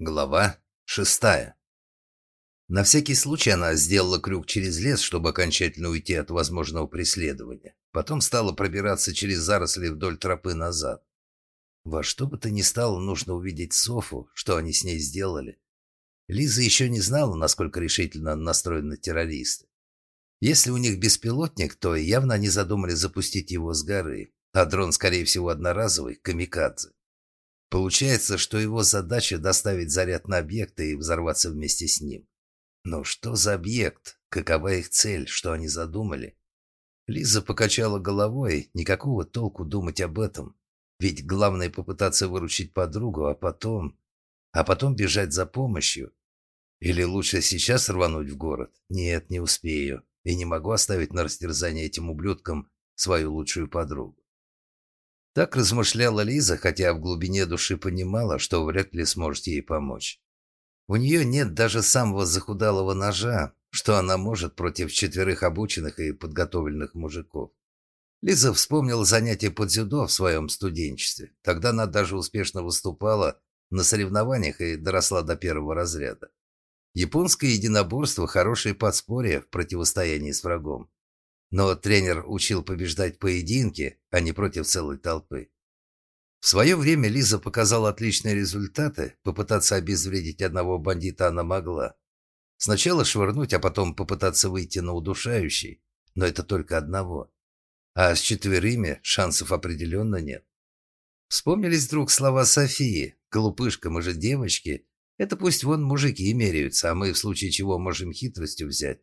Глава шестая. На всякий случай она сделала крюк через лес, чтобы окончательно уйти от возможного преследования. Потом стала пробираться через заросли вдоль тропы назад. Во что бы то ни стало, нужно увидеть Софу, что они с ней сделали. Лиза еще не знала, насколько решительно настроены террористы. Если у них беспилотник, то явно они задумали запустить его с горы, а дрон, скорее всего, одноразовый, камикадзе. Получается, что его задача доставить заряд на объект и взорваться вместе с ним. Но что за объект? Какова их цель? Что они задумали? Лиза покачала головой. Никакого толку думать об этом. Ведь главное попытаться выручить подругу, а потом... А потом бежать за помощью. Или лучше сейчас рвануть в город? Нет, не успею. И не могу оставить на растерзание этим ублюдкам свою лучшую подругу. Так размышляла Лиза, хотя в глубине души понимала, что вряд ли сможет ей помочь. У нее нет даже самого захудалого ножа, что она может против четверых обученных и подготовленных мужиков. Лиза вспомнила занятия по дзюдо в своем студенчестве. Тогда она даже успешно выступала на соревнованиях и доросла до первого разряда. Японское единоборство – хорошее подспорье в противостоянии с врагом. Но тренер учил побеждать поединки, а не против целой толпы. В свое время Лиза показала отличные результаты. Попытаться обезвредить одного бандита она могла. Сначала швырнуть, а потом попытаться выйти на удушающий. Но это только одного. А с четверыми шансов определенно нет. Вспомнились вдруг слова Софии. «Глупышка, мы же девочки. Это пусть вон мужики меряются, а мы в случае чего можем хитростью взять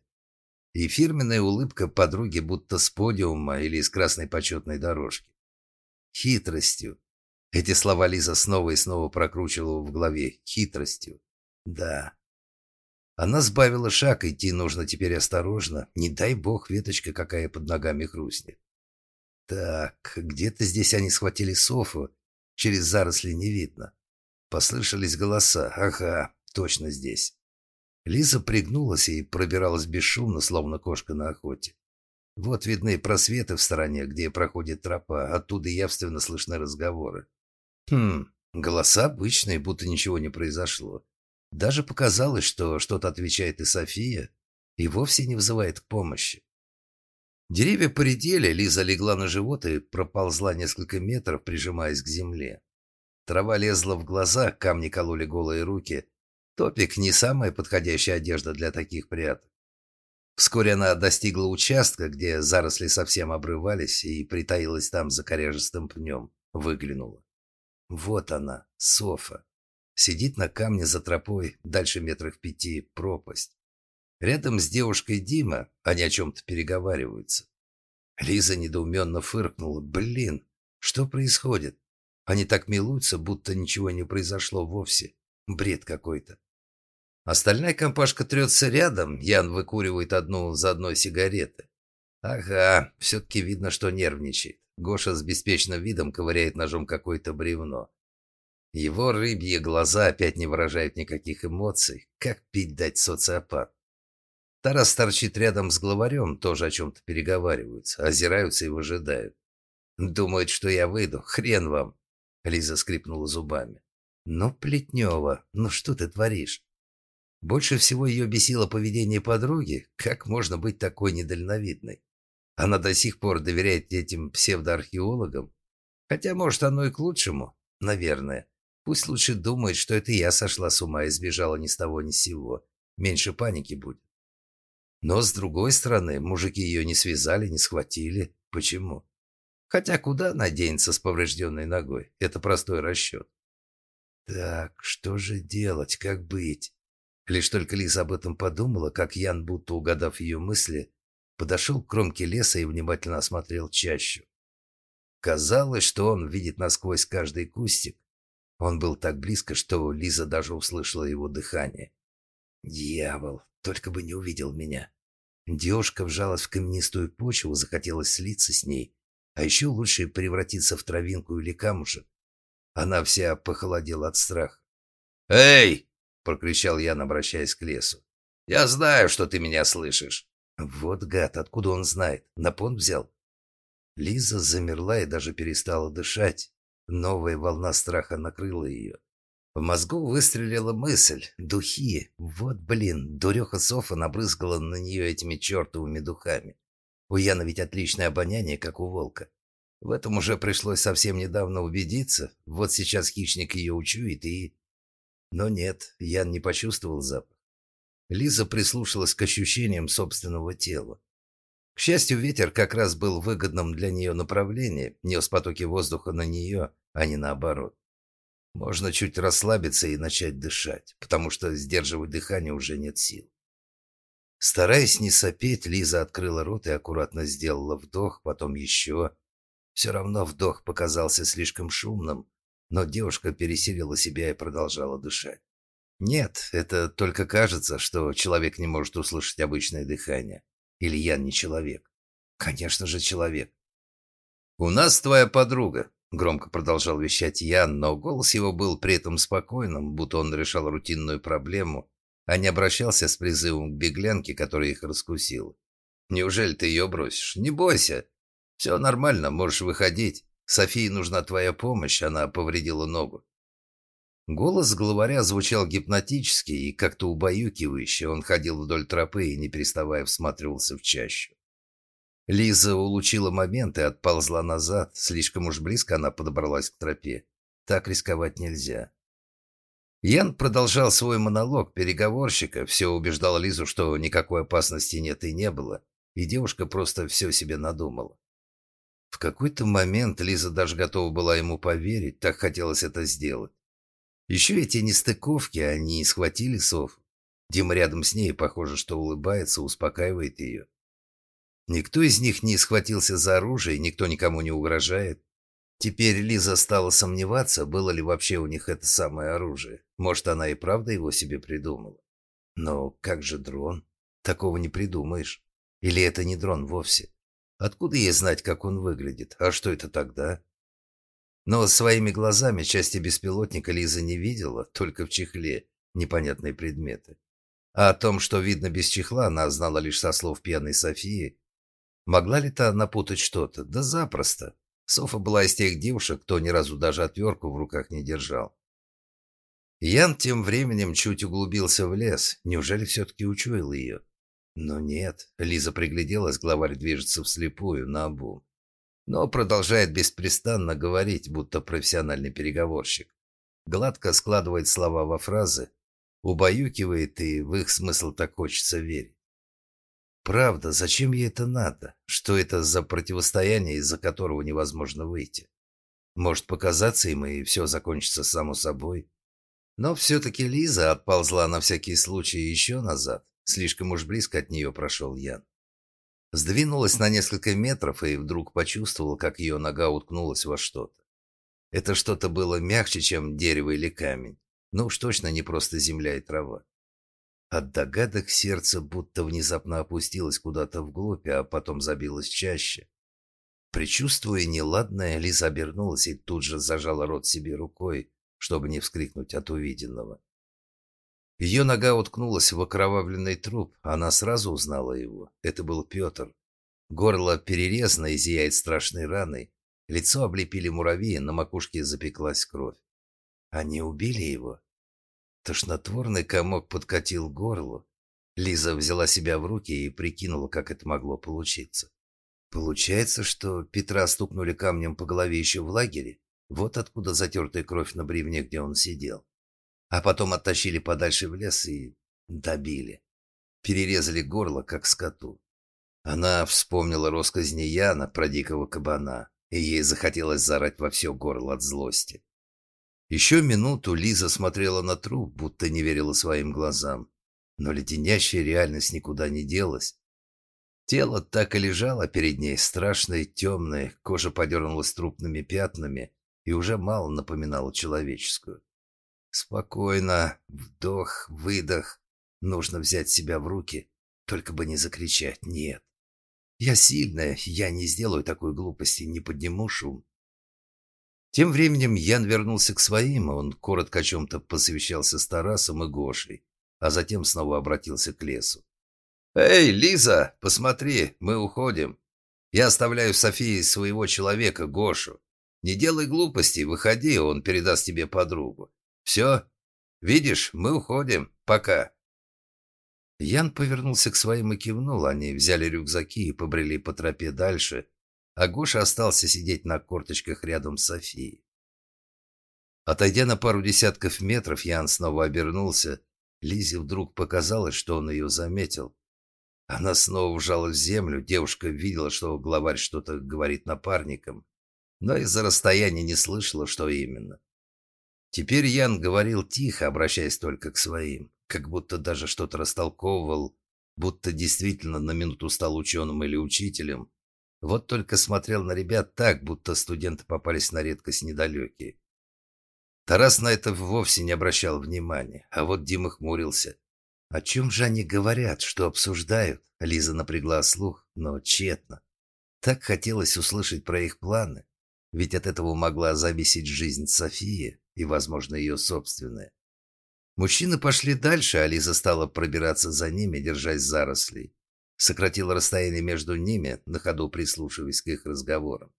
и фирменная улыбка подруги будто с подиума или из красной почетной дорожки. Хитростью. Эти слова Лиза снова и снова прокручивала в голове. Хитростью. Да. Она сбавила шаг, идти нужно теперь осторожно. Не дай бог веточка какая под ногами хрустнет. Так, где-то здесь они схватили Софу. Через заросли не видно. Послышались голоса. Ага, точно здесь. Лиза пригнулась и пробиралась бесшумно, словно кошка на охоте. Вот видны просветы в стороне, где проходит тропа, оттуда явственно слышны разговоры. Хм, голоса обычные, будто ничего не произошло. Даже показалось, что что-то отвечает и София, и вовсе не вызывает к помощи. Деревья поредели, Лиза легла на живот и проползла несколько метров, прижимаясь к земле. Трава лезла в глаза, камни кололи голые руки, Топик не самая подходящая одежда для таких пряток. Вскоре она достигла участка, где заросли совсем обрывались, и притаилась там за коряжестым пнем. Выглянула. Вот она, Софа. Сидит на камне за тропой, дальше метрах пяти, пропасть. Рядом с девушкой Дима, они о чем-то переговариваются. Лиза недоуменно фыркнула. «Блин, что происходит? Они так милуются, будто ничего не произошло вовсе. Бред какой-то». Остальная компашка трется рядом, Ян выкуривает одну за одной сигареты. Ага, все-таки видно, что нервничает. Гоша с беспечным видом ковыряет ножом какое-то бревно. Его рыбьи глаза опять не выражают никаких эмоций. Как пить дать социопат? Тарас торчит рядом с главарем, тоже о чем-то переговариваются, озираются и выжидают. Думают, что я выйду. Хрен вам. Лиза скрипнула зубами. Ну, Плетнева, ну что ты творишь? Больше всего ее бесило поведение подруги. Как можно быть такой недальновидной? Она до сих пор доверяет этим псевдоархеологам. Хотя, может, оно и к лучшему. Наверное. Пусть лучше думает, что это я сошла с ума и сбежала ни с того ни с сего. Меньше паники будет. Но, с другой стороны, мужики ее не связали, не схватили. Почему? Хотя куда наденется с поврежденной ногой? Это простой расчет. Так, что же делать, как быть? Лишь только Лиза об этом подумала, как Ян, будто угадав ее мысли, подошел к кромке леса и внимательно осмотрел чащу. Казалось, что он видит насквозь каждый кустик. Он был так близко, что Лиза даже услышала его дыхание. «Дьявол, только бы не увидел меня». Девушка вжалась в каменистую почву, захотелось слиться с ней, а еще лучше превратиться в травинку или камушек. Она вся похолодела от страха. «Эй!» Прокричал я, обращаясь к лесу. «Я знаю, что ты меня слышишь». «Вот гад, откуда он знает? На понт взял?» Лиза замерла и даже перестала дышать. Новая волна страха накрыла ее. В мозгу выстрелила мысль. Духи. Вот, блин, дуреха Софа набрызгала на нее этими чертовыми духами. У Яна ведь отличное обоняние, как у волка. В этом уже пришлось совсем недавно убедиться. Вот сейчас хищник ее учует и... Но нет, Ян не почувствовал запах. Лиза прислушалась к ощущениям собственного тела. К счастью, ветер как раз был выгодным для нее направлении, нес потоки воздуха на нее, а не наоборот. Можно чуть расслабиться и начать дышать, потому что сдерживать дыхание уже нет сил. Стараясь не сопеть, Лиза открыла рот и аккуратно сделала вдох, потом еще. Все равно вдох показался слишком шумным, но девушка пересилила себя и продолжала дышать. Нет, это только кажется, что человек не может услышать обычное дыхание. Или я не человек? Конечно же, человек. «У нас твоя подруга», — громко продолжал вещать Ян, но голос его был при этом спокойным, будто он решал рутинную проблему, а не обращался с призывом к беглянке, которая их раскусила. «Неужели ты ее бросишь? Не бойся. Все нормально, можешь выходить. Софии нужна твоя помощь, она повредила ногу». Голос главаря звучал гипнотически и как-то убаюкивающе. Он ходил вдоль тропы и, не переставая, всматривался в чащу. Лиза улучила момент и отползла назад. Слишком уж близко она подобралась к тропе. Так рисковать нельзя. Ян продолжал свой монолог переговорщика, все убеждал Лизу, что никакой опасности нет и не было, и девушка просто все себе надумала. В какой-то момент Лиза даже готова была ему поверить, так хотелось это сделать. Еще эти нестыковки, они схватили Софу. Дима рядом с ней, похоже, что улыбается, успокаивает ее. Никто из них не схватился за оружие, никто никому не угрожает. Теперь Лиза стала сомневаться, было ли вообще у них это самое оружие. Может, она и правда его себе придумала. Но как же дрон? Такого не придумаешь. Или это не дрон вовсе? Откуда ей знать, как он выглядит? А что это тогда? Но своими глазами части беспилотника Лиза не видела, только в чехле непонятные предметы. А о том, что видно без чехла, она знала лишь со слов пьяной Софии. Могла ли та напутать что-то? Да запросто. Софа была из тех девушек, кто ни разу даже отвертку в руках не держал. Ян тем временем чуть углубился в лес. Неужели все-таки учуял ее? Но нет. Лиза пригляделась, главарь движется вслепую, на обум но продолжает беспрестанно говорить, будто профессиональный переговорщик. Гладко складывает слова во фразы, убаюкивает, и в их смысл так хочется верить. Правда, зачем ей это надо? Что это за противостояние, из-за которого невозможно выйти? Может показаться им, и все закончится само собой. Но все-таки Лиза отползла на всякий случай еще назад. Слишком уж близко от нее прошел Ян. Сдвинулась на несколько метров и вдруг почувствовала, как ее нога уткнулась во что-то. Это что-то было мягче, чем дерево или камень, но уж точно не просто земля и трава. От догадок сердце будто внезапно опустилось куда-то вглубь, а потом забилось чаще. Причувствуя неладное, Лиза обернулась и тут же зажала рот себе рукой, чтобы не вскрикнуть от увиденного. Ее нога уткнулась в окровавленный труп. Она сразу узнала его. Это был Петр. Горло перерезано и зияет страшной раной. Лицо облепили муравьи, на макушке запеклась кровь. Они убили его. Тошнотворный комок подкатил горло. Лиза взяла себя в руки и прикинула, как это могло получиться. Получается, что Петра стукнули камнем по голове еще в лагере? Вот откуда затертая кровь на бревне, где он сидел а потом оттащили подальше в лес и добили. Перерезали горло, как скоту. Она вспомнила росказни Яна про дикого кабана, и ей захотелось зарать во все горло от злости. Еще минуту Лиза смотрела на труп, будто не верила своим глазам, но леденящая реальность никуда не делась. Тело так и лежало перед ней, страшное, темное, кожа подернулась трупными пятнами и уже мало напоминала человеческую. Спокойно, вдох, выдох. Нужно взять себя в руки, только бы не закричать «нет». Я сильная, я не сделаю такой глупости, не подниму шум. Тем временем Ян вернулся к своим, он коротко о чем-то посовещался с Тарасом и Гошей, а затем снова обратился к лесу. «Эй, Лиза, посмотри, мы уходим. Я оставляю Софии своего человека, Гошу. Не делай глупостей, выходи, он передаст тебе подругу. «Все? Видишь, мы уходим. Пока». Ян повернулся к своим и кивнул. Они взяли рюкзаки и побрели по тропе дальше, а Гоша остался сидеть на корточках рядом с Софией. Отойдя на пару десятков метров, Ян снова обернулся. Лизе вдруг показалось, что он ее заметил. Она снова вжалась в землю. Девушка видела, что главарь что-то говорит напарникам, но из-за расстояния не слышала, что именно. Теперь Ян говорил тихо, обращаясь только к своим как будто даже что-то растолковывал, будто действительно на минуту стал ученым или учителем. Вот только смотрел на ребят так, будто студенты попались на редкость недалекие. Тарас на это вовсе не обращал внимания, а вот Дима хмурился. О чем же они говорят, что обсуждают? Лиза напрягла слух, но тщетно. Так хотелось услышать про их планы, ведь от этого могла зависеть жизнь Софии и, возможно, ее собственная. Мужчины пошли дальше, а Лиза стала пробираться за ними, держась зарослей. Сократила расстояние между ними, на ходу прислушиваясь к их разговорам.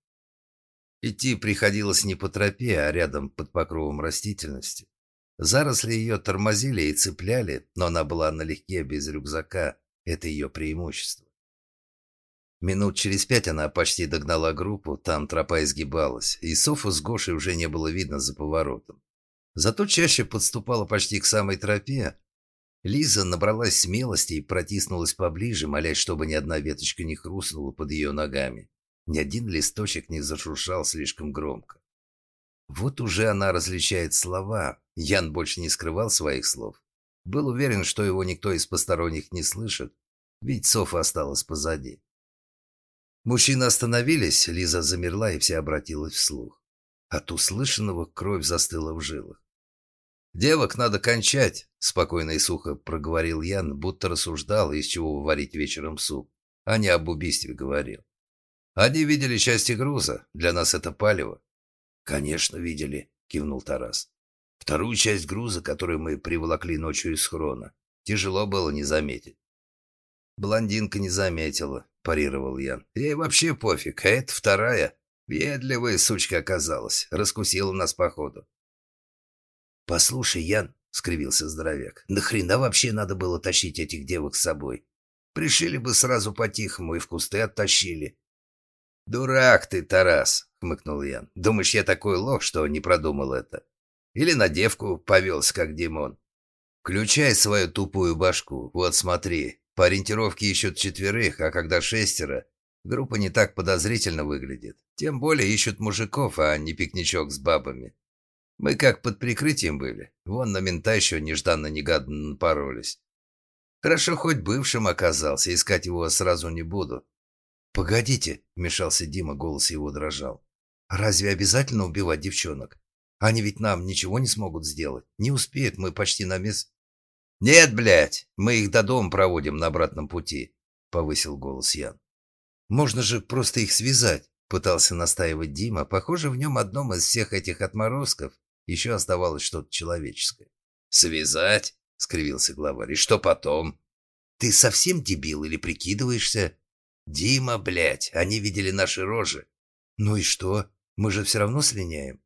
Идти приходилось не по тропе, а рядом под покровом растительности. Заросли ее тормозили и цепляли, но она была налегке, без рюкзака. Это ее преимущество. Минут через пять она почти догнала группу, там тропа изгибалась, и Софу с Гошей уже не было видно за поворотом. Зато чаще подступала почти к самой тропе. Лиза набралась смелости и протиснулась поближе, молясь, чтобы ни одна веточка не хрустнула под ее ногами. Ни один листочек не зашуршал слишком громко. Вот уже она различает слова. Ян больше не скрывал своих слов. Был уверен, что его никто из посторонних не слышит, ведь Софа осталась позади. Мужчины остановились, Лиза замерла и вся обратилась вслух. От услышанного кровь застыла в жилах. «Девок надо кончать», — спокойно и сухо проговорил Ян, будто рассуждал, из чего варить вечером суп, а не об убийстве говорил. «Они видели части груза. Для нас это палево». «Конечно, видели», — кивнул Тарас. «Вторую часть груза, которую мы приволокли ночью из хрона, тяжело было не заметить». «Блондинка не заметила», — парировал Ян. «Ей вообще пофиг, а это вторая. Ведливая сучка оказалась. Раскусила нас походу. «Послушай, Ян», — скривился здоровяк, — «нахрена вообще надо было тащить этих девок с собой? Пришили бы сразу по-тихому и в кусты оттащили». «Дурак ты, Тарас», — хмыкнул Ян. «Думаешь, я такой лох, что не продумал это? Или на девку повелся, как Димон? Включай свою тупую башку. Вот смотри, по ориентировке ищут четверых, а когда шестеро, группа не так подозрительно выглядит. Тем более ищут мужиков, а не пикничок с бабами. Мы как под прикрытием были. Вон на мента еще нежданно-негаданно напоролись. Хорошо, хоть бывшим оказался, искать его сразу не буду. «Погодите», — вмешался Дима, голос его дрожал. «Разве обязательно убивать девчонок? Они ведь нам ничего не смогут сделать. Не успеют, мы почти на мест...» «Нет, блядь, мы их до дома проводим на обратном пути», — повысил голос Ян. «Можно же просто их связать», — пытался настаивать Дима. Похоже, в нем одном из всех этих отморозков еще оставалось что-то человеческое. «Связать?» — скривился главарь. «И что потом?» «Ты совсем дебил или прикидываешься?» «Дима, блядь, они видели наши рожи». «Ну и что? Мы же все равно слиняем».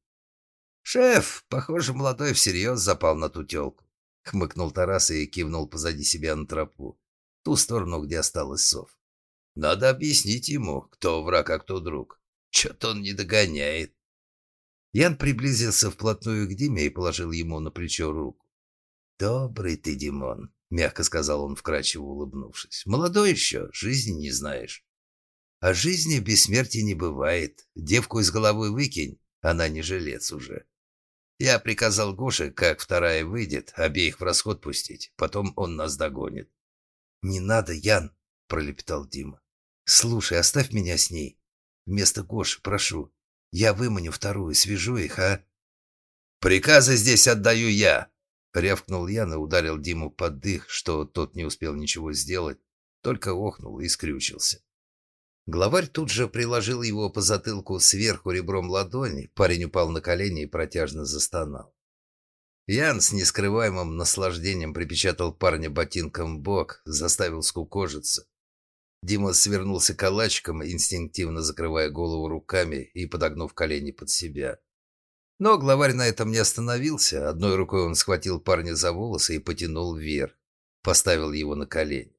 «Шеф, похоже, молодой всерьез запал на ту телку», — хмыкнул Тарас и кивнул позади себя на тропу, ту сторону, где осталась сов. «Надо объяснить ему, кто враг, а кто друг. Че-то он не догоняет». Ян приблизился вплотную к Диме и положил ему на плечо руку. «Добрый ты, Димон», — мягко сказал он, вкрадчиво улыбнувшись. «Молодой еще, жизни не знаешь». «А жизни бессмертия не бывает. Девку из головы выкинь, она не жилец уже». Я приказал Гоше, как вторая выйдет, обеих в расход пустить. Потом он нас догонит. «Не надо, Ян», — пролепетал Дима. «Слушай, оставь меня с ней. Вместо Гоши, прошу. Я выманю вторую, свяжу их, а...» «Приказы здесь отдаю я!» Рявкнул Ян и ударил Диму под дых, что тот не успел ничего сделать, только охнул и скрючился. Главарь тут же приложил его по затылку сверху ребром ладони, парень упал на колени и протяжно застонал. Ян с нескрываемым наслаждением припечатал парня ботинком в бок, заставил скукожиться. Дима свернулся калачиком, инстинктивно закрывая голову руками и подогнув колени под себя. Но главарь на этом не остановился. Одной рукой он схватил парня за волосы и потянул вверх. Поставил его на колени.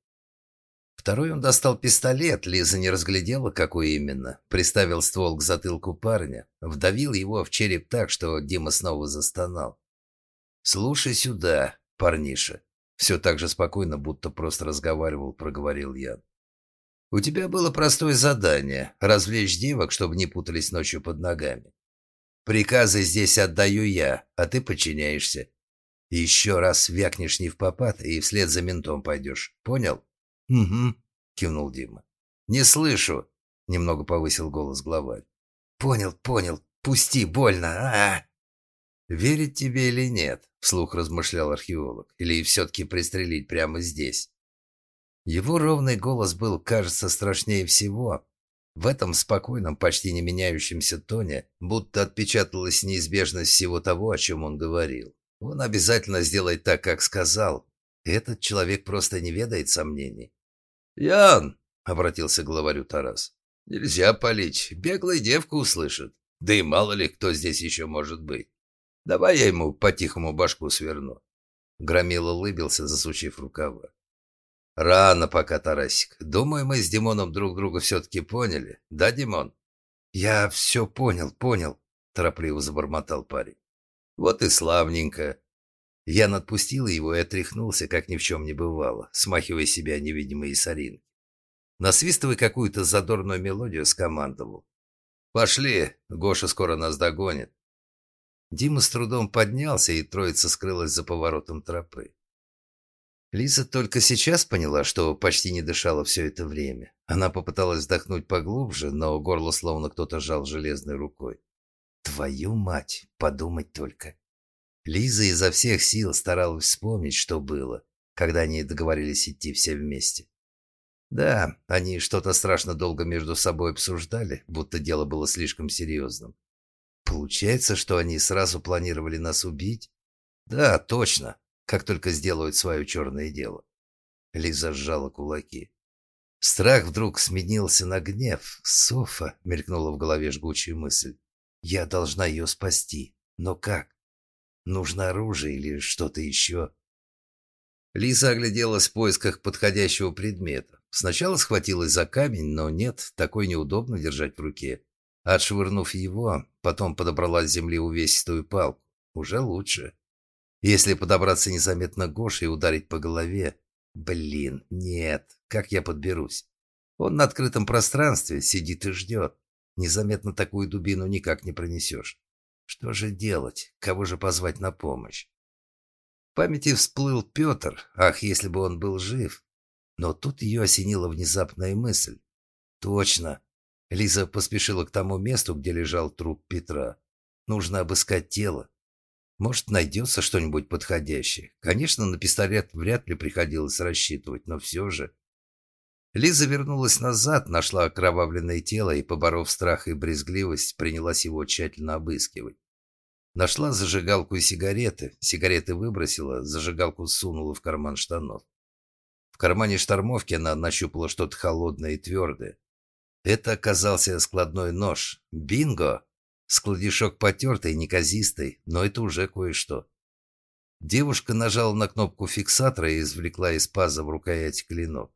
Второй он достал пистолет, Лиза не разглядела, какой именно. Приставил ствол к затылку парня, вдавил его в череп так, что Дима снова застонал. «Слушай сюда, парниша», все так же спокойно, будто просто разговаривал, проговорил Ян. «У тебя было простое задание — развлечь девок, чтобы не путались ночью под ногами. Приказы здесь отдаю я, а ты подчиняешься. Еще раз вякнешь не в попад и вслед за ментом пойдешь. Понял?» «Угу», — кивнул Дима. «Не слышу», — немного повысил голос главарь. «Понял, понял. Пусти, больно. А, -а, -а «Верить тебе или нет?» – вслух размышлял археолог. «Или все-таки пристрелить прямо здесь?» Его ровный голос был, кажется, страшнее всего. В этом спокойном, почти не меняющемся тоне будто отпечаталась неизбежность всего того, о чем он говорил. Он обязательно сделает так, как сказал. Этот человек просто не ведает сомнений. «Ян!» — обратился к главарю Тарас. «Нельзя палить. Беглая девка услышит. Да и мало ли, кто здесь еще может быть. Давай я ему по-тихому башку сверну. Громил улыбился, засучив рукава. Рано пока, Тарасик. Думаю, мы с Димоном друг друга все-таки поняли. Да, Димон? Я все понял, понял, торопливо забормотал парень. Вот и славненько. Я отпустил его и отряхнулся, как ни в чем не бывало, смахивая себя невидимые соринки. Насвистывая какую-то задорную мелодию, скомандовал. «Пошли, Гоша скоро нас догонит». Дима с трудом поднялся, и троица скрылась за поворотом тропы. Лиза только сейчас поняла, что почти не дышала все это время. Она попыталась вдохнуть поглубже, но горло словно кто-то жал железной рукой. «Твою мать! Подумать только!» Лиза изо всех сил старалась вспомнить, что было, когда они договорились идти все вместе. Да, они что-то страшно долго между собой обсуждали, будто дело было слишком серьезным. Получается, что они сразу планировали нас убить? Да, точно, как только сделают свое черное дело. Лиза сжала кулаки. Страх вдруг сменился на гнев. Софа, мелькнула в голове жгучая мысль. Я должна ее спасти. Но как? Нужно оружие или что-то еще? Лиза огляделась в поисках подходящего предмета. Сначала схватилась за камень, но нет, такой неудобно держать в руке. Отшвырнув его, потом подобрала с земли увесистую палку. Уже лучше. Если подобраться незаметно Гоше и ударить по голове... Блин, нет, как я подберусь? Он на открытом пространстве сидит и ждет. Незаметно такую дубину никак не пронесешь. Что же делать? Кого же позвать на помощь? В памяти всплыл Петр. Ах, если бы он был жив. Но тут ее осенила внезапная мысль. Точно, Лиза поспешила к тому месту, где лежал труп Петра. Нужно обыскать тело. Может, найдется что-нибудь подходящее. Конечно, на пистолет вряд ли приходилось рассчитывать, но все же. Лиза вернулась назад, нашла окровавленное тело и, поборов страх и брезгливость, принялась его тщательно обыскивать. Нашла зажигалку и сигареты. Сигареты выбросила, зажигалку сунула в карман штанов. В кармане штормовки она нащупала что-то холодное и твердое. Это оказался складной нож. Бинго! Складишок потертый, неказистый, но это уже кое-что. Девушка нажала на кнопку фиксатора и извлекла из паза в рукоять клинок.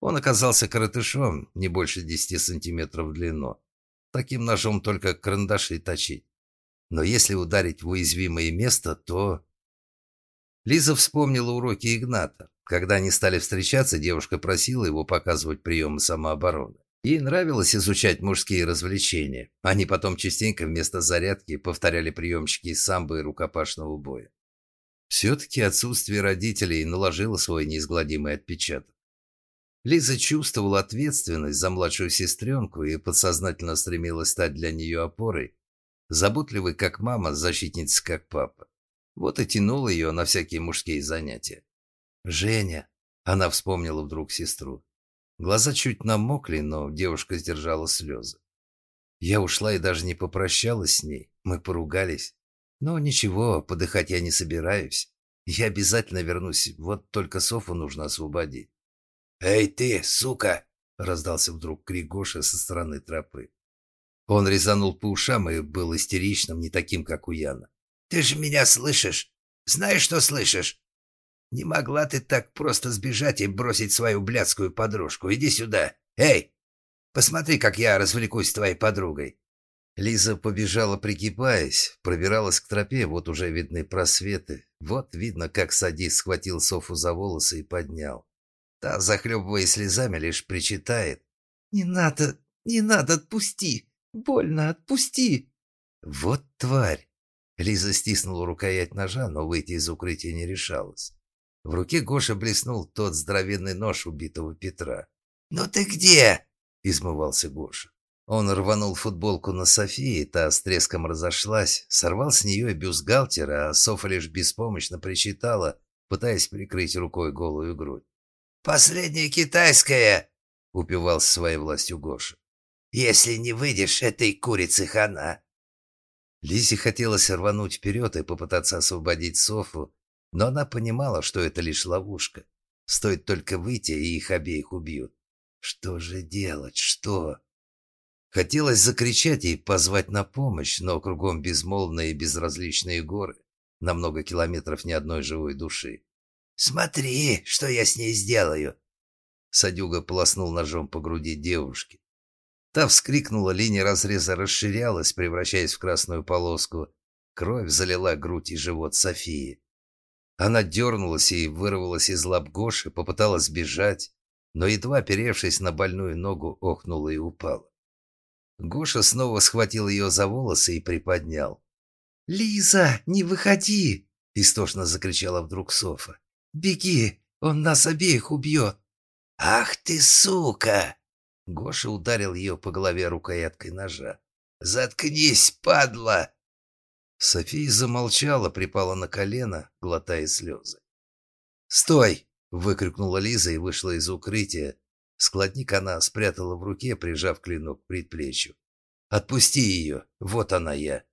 Он оказался коротышом, не больше десяти сантиметров в длину. Таким ножом только карандаши точить. Но если ударить в уязвимое место, то... Лиза вспомнила уроки Игната. Когда они стали встречаться, девушка просила его показывать приемы самообороны. Ей нравилось изучать мужские развлечения. Они потом частенько вместо зарядки повторяли приемчики из самбо и рукопашного боя. Все-таки отсутствие родителей наложило свой неизгладимый отпечаток. Лиза чувствовала ответственность за младшую сестренку и подсознательно стремилась стать для нее опорой, заботливой как мама, защитницей как папа. Вот и тянула ее на всякие мужские занятия. «Женя!» – она вспомнила вдруг сестру. Глаза чуть намокли, но девушка сдержала слезы. Я ушла и даже не попрощалась с ней. Мы поругались. Но ничего, подыхать я не собираюсь. Я обязательно вернусь, вот только Софу нужно освободить. «Эй ты, сука!» — раздался вдруг крик Гоши со стороны тропы. Он резанул по ушам и был истеричным, не таким, как у Яна. «Ты же меня слышишь? Знаешь, что слышишь? Не могла ты так просто сбежать и бросить свою блядскую подружку. Иди сюда. Эй, посмотри, как я развлекусь с твоей подругой». Лиза побежала, пригибаясь, пробиралась к тропе, вот уже видны просветы. Вот видно, как садист схватил Софу за волосы и поднял. Та, захлебываясь слезами, лишь причитает. «Не надо, не надо, отпусти! Больно, отпусти!» «Вот тварь!» Лиза стиснула рукоять ножа, но выйти из укрытия не решалась. В руке Гоша блеснул тот здоровенный нож убитого Петра. «Ну ты где?» – измывался Гоша. Он рванул футболку на Софии, та с треском разошлась, сорвал с нее бюстгальтер, а Софа лишь беспомощно причитала, пытаясь прикрыть рукой голую грудь. «Последняя китайская!» — упивался своей властью Гоша. «Если не выйдешь, этой курицы хана!» Лизе хотелось рвануть вперед и попытаться освободить Софу, но она понимала, что это лишь ловушка. Стоит только выйти, и их обеих убьют. Что же делать? Что? Хотелось закричать и позвать на помощь, но кругом безмолвные и безразличные горы. На много километров ни одной живой души. «Смотри, что я с ней сделаю!» Садюга полоснул ножом по груди девушки. Та вскрикнула, линия разреза расширялась, превращаясь в красную полоску. Кровь залила грудь и живот Софии. Она дернулась и вырвалась из лап Гоши, попыталась бежать, но, едва перевшись на больную ногу, охнула и упала. Гоша снова схватил ее за волосы и приподнял. «Лиза, не выходи!» – истошно закричала вдруг Софа. «Беги, он нас обеих убьет!» «Ах ты, сука!» Гоша ударил ее по голове рукояткой ножа. «Заткнись, падла!» София замолчала, припала на колено, глотая слезы. «Стой!» – выкрикнула Лиза и вышла из укрытия, Складник она спрятала в руке, прижав клинок к предплечью. «Отпусти ее! Вот она я!»